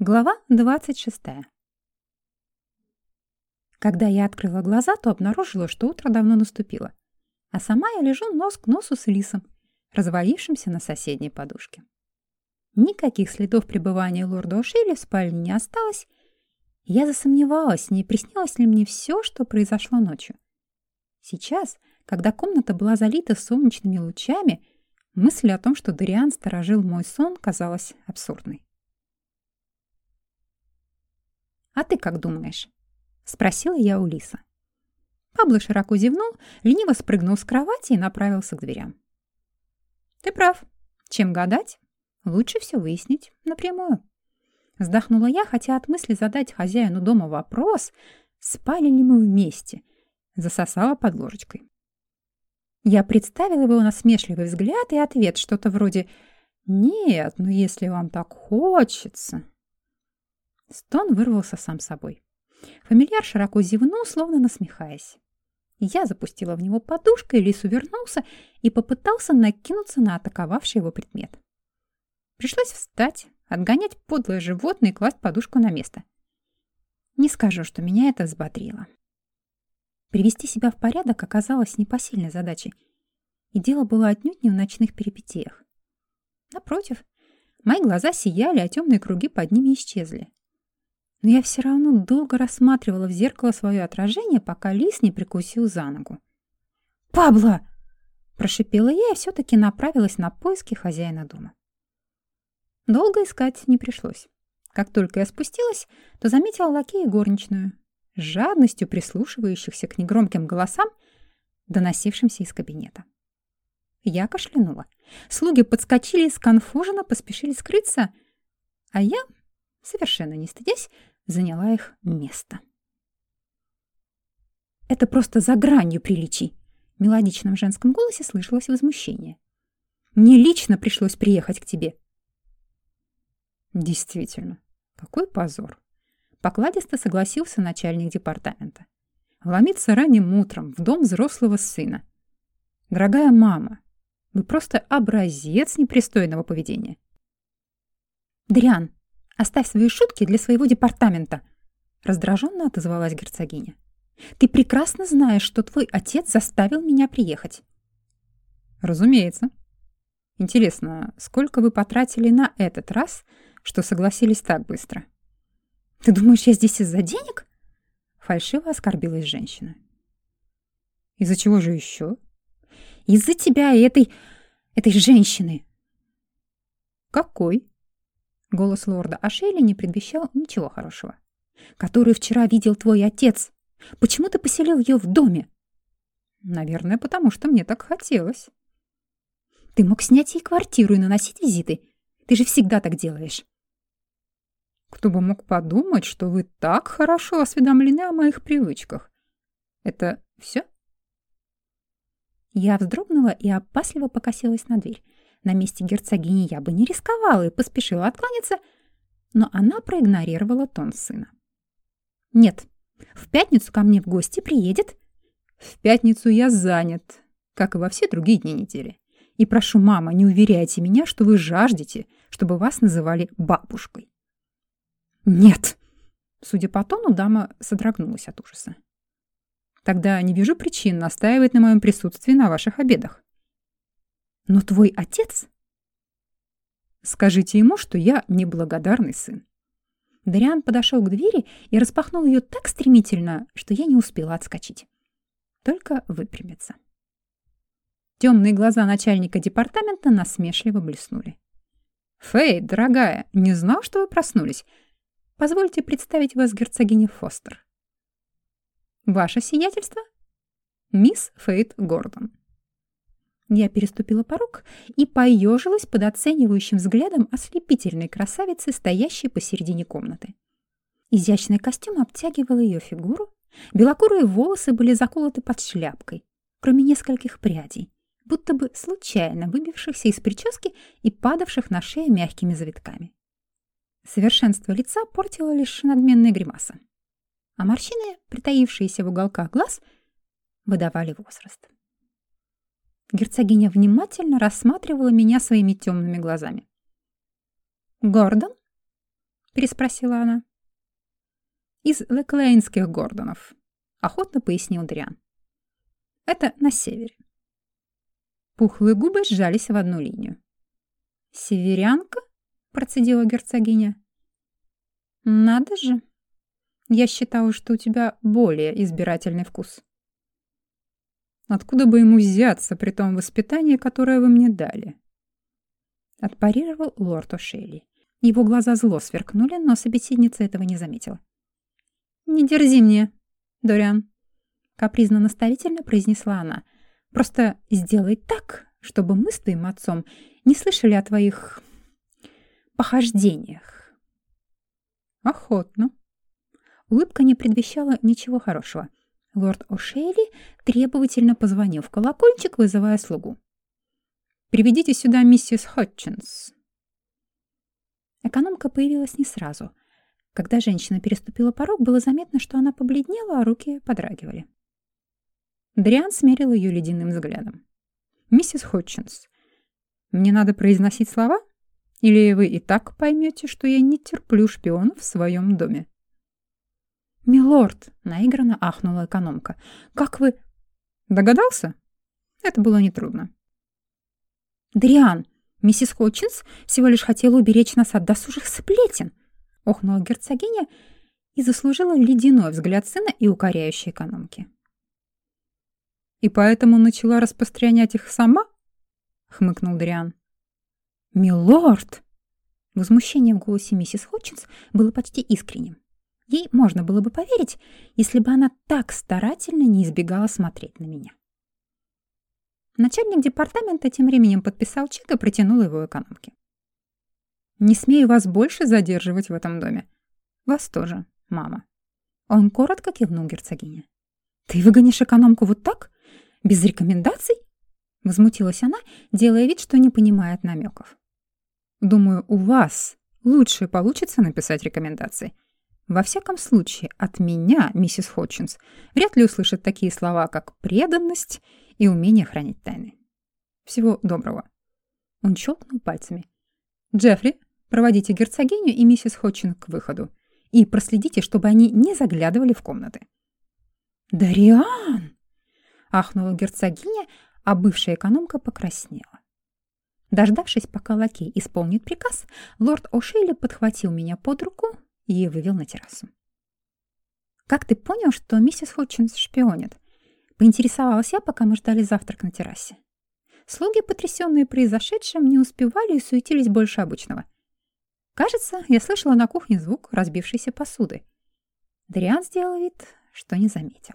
Глава 26. Когда я открыла глаза, то обнаружила, что утро давно наступило. А сама я лежу нос к носу с лисом, развалившимся на соседней подушке. Никаких следов пребывания лорда Ошейли в спальне не осталось. Я засомневалась, не приснилось ли мне все, что произошло ночью. Сейчас, когда комната была залита солнечными лучами, мысль о том, что Дориан сторожил мой сон, казалась абсурдной. «А ты как думаешь?» — спросила я у Лиса. Пабло широко зевнул, лениво спрыгнул с кровати и направился к дверям. «Ты прав. Чем гадать? Лучше все выяснить напрямую». Вздохнула я, хотя от мысли задать хозяину дома вопрос, спали ли мы вместе, засосала под ложечкой. Я представила его насмешливый взгляд и ответ, что-то вроде «Нет, ну если вам так хочется...» Стон вырвался сам собой. Фамильяр широко зевнул, словно насмехаясь. Я запустила в него подушкой, лис увернулся и попытался накинуться на атаковавший его предмет. Пришлось встать, отгонять подлое животное и класть подушку на место. Не скажу, что меня это взбодрило. Привести себя в порядок оказалось непосильной задачей, и дело было отнюдь не в ночных перипетиях. Напротив, мои глаза сияли, а темные круги под ними исчезли но я все равно долго рассматривала в зеркало свое отражение, пока лис не прикусил за ногу. «Пабло!» – прошипела я и все-таки направилась на поиски хозяина дома. Долго искать не пришлось. Как только я спустилась, то заметила лакея горничную, с жадностью прислушивающихся к негромким голосам, доносившимся из кабинета. Я кашлянула. Слуги подскочили и сконфуженно поспешили скрыться, а я, совершенно не стыдясь, заняла их место. «Это просто за гранью приличий!» В мелодичном женском голосе слышалось возмущение. «Мне лично пришлось приехать к тебе!» «Действительно, какой позор!» Покладисто согласился начальник департамента. «Вломиться ранним утром в дом взрослого сына. Дорогая мама, вы просто образец непристойного поведения!» «Дриан, Оставь свои шутки для своего департамента, раздраженно отозвалась герцогиня. Ты прекрасно знаешь, что твой отец заставил меня приехать. Разумеется. Интересно, сколько вы потратили на этот раз, что согласились так быстро? Ты думаешь, я здесь из-за денег? Фальшиво оскорбилась женщина. Из-за чего же еще? Из-за тебя и этой... этой женщины. Какой? Голос лорда Ашейли не предвещал ничего хорошего. «Который вчера видел твой отец. Почему ты поселил ее в доме?» «Наверное, потому что мне так хотелось». «Ты мог снять ей квартиру и наносить визиты. Ты же всегда так делаешь». «Кто бы мог подумать, что вы так хорошо осведомлены о моих привычках. Это все?» Я вздрогнула и опасливо покосилась на дверь. На месте герцогини я бы не рисковала и поспешила откланяться, но она проигнорировала тон сына. «Нет, в пятницу ко мне в гости приедет». «В пятницу я занят, как и во все другие дни недели. И прошу, мама, не уверяйте меня, что вы жаждете, чтобы вас называли бабушкой». «Нет!» Судя по тону, дама содрогнулась от ужаса. «Тогда не вижу причин настаивать на моем присутствии на ваших обедах. Но твой отец... Скажите ему, что я неблагодарный сын. Дариан подошел к двери и распахнул ее так стремительно, что я не успела отскочить. Только выпрямиться. Темные глаза начальника департамента насмешливо блеснули. «Фэй, дорогая, не знал, что вы проснулись. Позвольте представить вас герцогине Фостер». «Ваше сиятельство?» «Мисс Фейт Гордон». Я переступила порог и поежилась под оценивающим взглядом ослепительной красавицы, стоящей посередине комнаты. Изящный костюм обтягивал ее фигуру, белокурые волосы были заколоты под шляпкой, кроме нескольких прядей, будто бы случайно выбившихся из прически и падавших на шею мягкими завитками. Совершенство лица портило лишь надменная гримаса, а морщины, притаившиеся в уголках глаз, выдавали возраст. Герцогиня внимательно рассматривала меня своими темными глазами. «Гордон?» переспросила она. «Из Леклейнских Гордонов», — охотно пояснил Дриан. «Это на севере». Пухлые губы сжались в одну линию. «Северянка?» — процедила герцогиня. «Надо же! Я считала, что у тебя более избирательный вкус». «Откуда бы ему взяться при том воспитании, которое вы мне дали?» Отпарировал лорд О'Шейли. Его глаза зло сверкнули, но собеседница этого не заметила. «Не дерзи мне, Дориан», — капризно-наставительно произнесла она. «Просто сделай так, чтобы мы с твоим отцом не слышали о твоих похождениях. Охотно. Улыбка не предвещала ничего хорошего. Лорд О'Шейли требовательно позвонил в колокольчик, вызывая слугу. «Приведите сюда миссис Хотчинс». Экономка появилась не сразу. Когда женщина переступила порог, было заметно, что она побледнела, а руки подрагивали. Дриан смерил ее ледяным взглядом. «Миссис Хотчинс, мне надо произносить слова? Или вы и так поймете, что я не терплю шпионов в своем доме?» «Милорд!» — наигранно ахнула экономка. «Как вы...» «Догадался?» Это было нетрудно. «Дриан, миссис Хотчинс всего лишь хотела уберечь нас от досужих сплетен!» — охнула герцогиня и заслужила ледяной взгляд сына и укоряющей экономки. «И поэтому начала распространять их сама?» хмыкнул Дриан. «Милорд!» Возмущение в голосе миссис Хотчинс было почти искренним. Ей можно было бы поверить, если бы она так старательно не избегала смотреть на меня. Начальник департамента тем временем подписал чек и протянул его экономке. «Не смею вас больше задерживать в этом доме. Вас тоже, мама». Он коротко кивнул герцогине. «Ты выгонишь экономку вот так? Без рекомендаций?» Возмутилась она, делая вид, что не понимает намеков. «Думаю, у вас лучше получится написать рекомендации. Во всяком случае, от меня, миссис Хотчинс, вряд ли услышат такие слова, как преданность и умение хранить тайны. Всего доброго». Он щелкнул пальцами. «Джеффри, проводите герцогиню и миссис Хотчин к выходу и проследите, чтобы они не заглядывали в комнаты». «Дариан!» — ахнула герцогиня, а бывшая экономка покраснела. Дождавшись, пока лакей исполнит приказ, лорд О'Шейли подхватил меня под руку и вывел на террасу. «Как ты понял, что миссис Хотчинс шпионит?» Поинтересовалась я, пока мы ждали завтрак на террасе. Слуги, потрясенные произошедшим, не успевали и суетились больше обычного. Кажется, я слышала на кухне звук разбившейся посуды. Дриан сделал вид, что не заметил.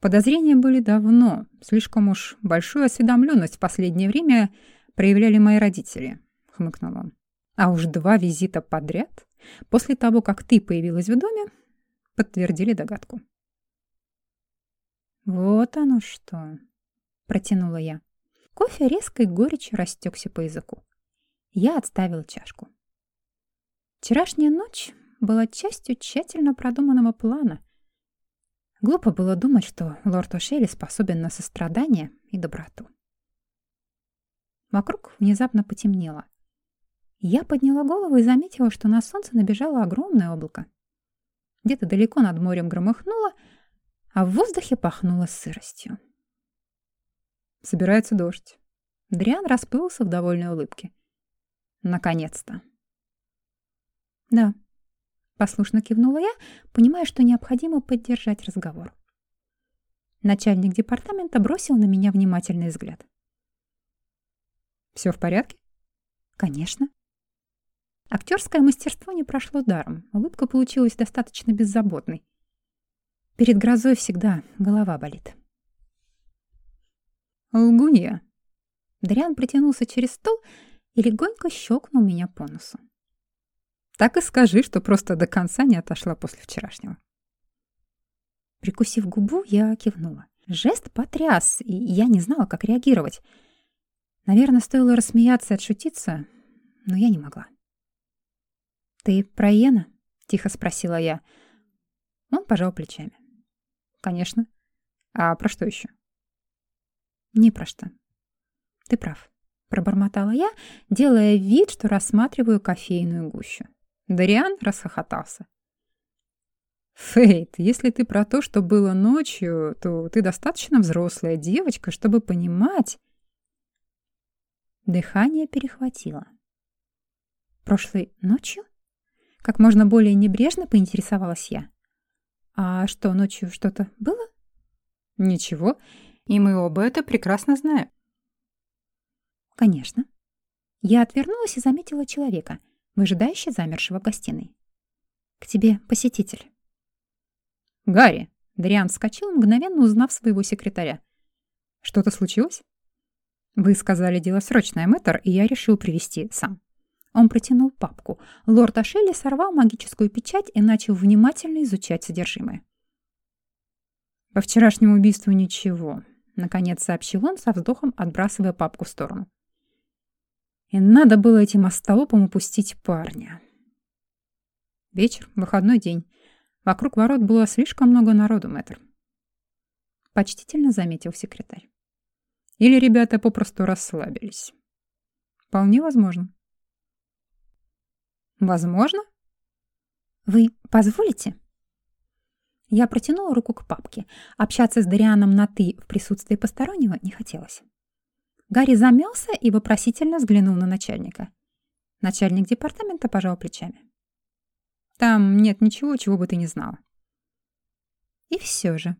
Подозрения были давно. Слишком уж большую осведомленность в последнее время проявляли мои родители, хмыкнул он. А уж два визита подряд, после того, как ты появилась в доме, подтвердили догадку. Вот оно что, протянула я. Кофе резкой горечью растекся по языку. Я отставила чашку. Вчерашняя ночь была частью тщательно продуманного плана — Глупо было думать, что лорд О'Шелли способен на сострадание и доброту. Вокруг внезапно потемнело. Я подняла голову и заметила, что на солнце набежало огромное облако. Где-то далеко над морем громыхнуло, а в воздухе пахнуло сыростью. Собирается дождь. Дриан расплылся в довольной улыбке. Наконец-то. Да, Послушно кивнула я, понимая, что необходимо поддержать разговор. Начальник департамента бросил на меня внимательный взгляд. «Все в порядке?» «Конечно». Актерское мастерство не прошло даром. Улыбка получилась достаточно беззаботной. Перед грозой всегда голова болит. «Лгунья!» Дариан притянулся через стол и легонько щелкнул меня по носу. Так и скажи, что просто до конца не отошла после вчерашнего. Прикусив губу, я кивнула. Жест потряс, и я не знала, как реагировать. Наверное, стоило рассмеяться и отшутиться, но я не могла. «Ты про Йена?» — тихо спросила я. Он пожал плечами. «Конечно. А про что еще?» «Не про что. Ты прав», — пробормотала я, делая вид, что рассматриваю кофейную гущу. Дариан расхохотался. Фейт, если ты про то, что было ночью, то ты достаточно взрослая девочка, чтобы понимать... Дыхание перехватило. Прошлой ночью? Как можно более небрежно поинтересовалась я. А что, ночью что-то было? Ничего, и мы оба это прекрасно знаем. Конечно. Я отвернулась и заметила человека, выжидающе замершего в гостиной. К тебе посетитель. Гарри! Дриан вскочил, мгновенно узнав своего секретаря. Что-то случилось? Вы сказали, дело срочное, мэтр, и я решил привести сам. Он протянул папку. Лорд Ашелли сорвал магическую печать и начал внимательно изучать содержимое. «По вчерашнему убийству ничего», — наконец сообщил он, со вздохом отбрасывая папку в сторону. «И надо было этим остолопам упустить парня». Вечер, выходной день. Вокруг ворот было слишком много народу, мэтр. Почтительно заметил секретарь. Или ребята попросту расслабились. Вполне возможно. Возможно? Вы позволите? Я протянула руку к папке. Общаться с Дарианом на «ты» в присутствии постороннего не хотелось. Гарри замялся и вопросительно взглянул на начальника. Начальник департамента пожал плечами. «Там нет ничего, чего бы ты не знала». И все же,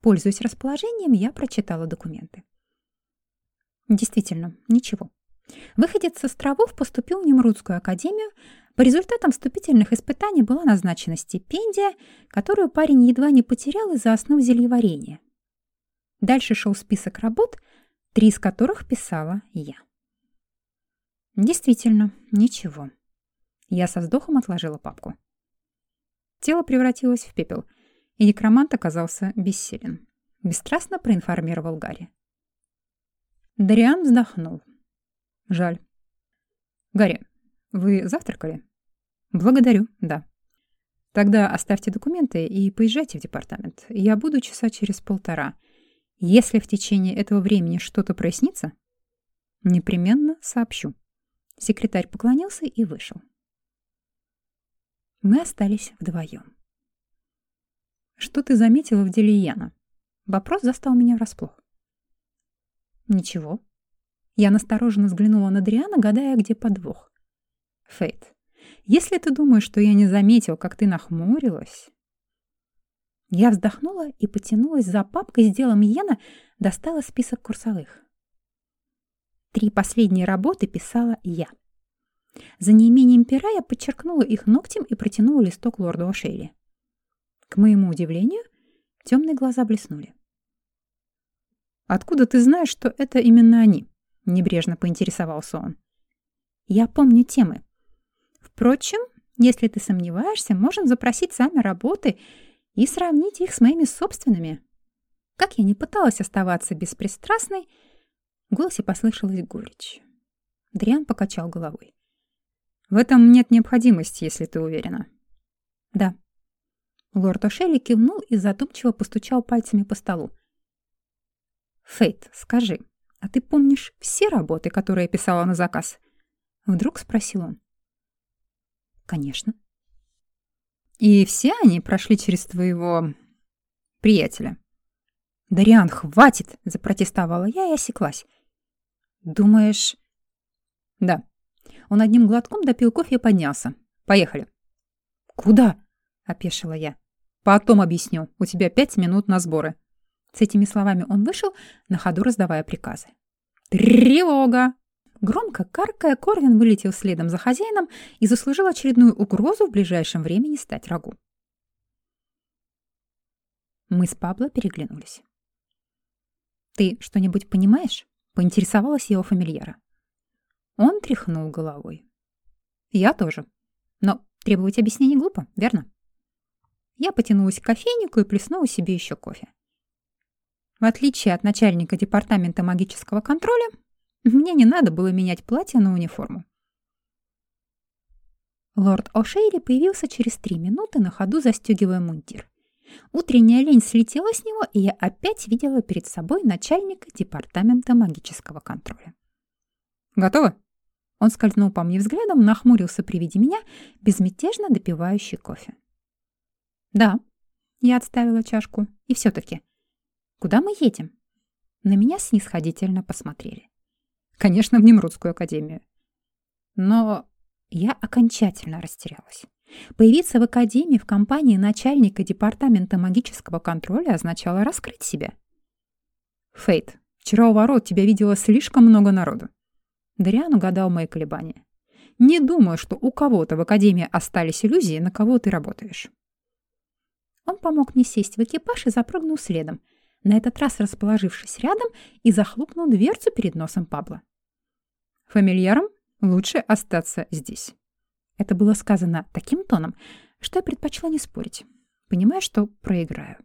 пользуясь расположением, я прочитала документы. Действительно, ничего. Выходец с островов поступил в Немрудскую академию. По результатам вступительных испытаний была назначена стипендия, которую парень едва не потерял из-за основ зельеварения. Дальше шел список работ, три из которых писала я. Действительно, ничего. Я со вздохом отложила папку. Тело превратилось в пепел, и некромант оказался бессилен. Бесстрастно проинформировал Гарри. Дариан вздохнул. Жаль. Гарри, вы завтракали? Благодарю, да. Тогда оставьте документы и поезжайте в департамент. Я буду часа через полтора. Если в течение этого времени что-то прояснится, непременно сообщу. Секретарь поклонился и вышел. Мы остались вдвоем. «Что ты заметила в деле Яна?» Вопрос застал меня врасплох. «Ничего», я настороженно взглянула на Дриана, гадая, где подвох. «Фейт, если ты думаешь, что я не заметил, как ты нахмурилась...» Я вздохнула и потянулась за папкой с делом Йена, достала список курсовых. Три последние работы писала я. За неимением пера я подчеркнула их ногтем и протянула листок лорду О'Шейли. К моему удивлению, темные глаза блеснули. «Откуда ты знаешь, что это именно они?» — небрежно поинтересовался он. «Я помню темы. Впрочем, если ты сомневаешься, можем запросить сами работы и сравнить их с моими собственными». Как я не пыталась оставаться беспристрастной, в голосе послышалась горечь. Дриан покачал головой. «В этом нет необходимости, если ты уверена». «Да». Лорд О'Шелли кивнул и задумчиво постучал пальцами по столу. «Фейт, скажи, «А ты помнишь все работы, которые я писала на заказ?» Вдруг спросил он. «Конечно». «И все они прошли через твоего... приятеля?» «Дариан, хватит!» — запротестовала я и осеклась. «Думаешь...» «Да». Он одним глотком допил кофе и поднялся. «Поехали». «Куда?» — опешила я. «Потом объясню. У тебя пять минут на сборы». С этими словами он вышел, на ходу раздавая приказы. «Тревога!» Громко каркая, Корвин вылетел следом за хозяином и заслужил очередную угрозу в ближайшем времени стать рагу. Мы с Пабло переглянулись. «Ты что-нибудь понимаешь?» — поинтересовалась его фамильяра. Он тряхнул головой. «Я тоже. Но требовать объяснений глупо, верно?» Я потянулась к кофейнику и плеснула себе еще кофе. В отличие от начальника департамента магического контроля, мне не надо было менять платье на униформу. Лорд О'Шейли появился через три минуты, на ходу застегивая мундир. Утренняя лень слетела с него, и я опять видела перед собой начальника департамента магического контроля. «Готово?» Он скользнул по мне взглядом, нахмурился при виде меня, безмятежно допивающий кофе. «Да», — я отставила чашку, — «и все-таки. Куда мы едем?» На меня снисходительно посмотрели. «Конечно, в Немрудскую академию». Но я окончательно растерялась. Появиться в академии в компании начальника департамента магического контроля означало раскрыть себя. «Фейт, вчера у ворот тебя видело слишком много народу». Дариан угадал мои колебания. «Не думаю, что у кого-то в академии остались иллюзии, на кого ты работаешь». Он помог мне сесть в экипаж и запрыгнул следом, на этот раз расположившись рядом и захлопнул дверцу перед носом Пабло. «Фамильярам лучше остаться здесь». Это было сказано таким тоном, что я предпочла не спорить, понимая, что проиграю.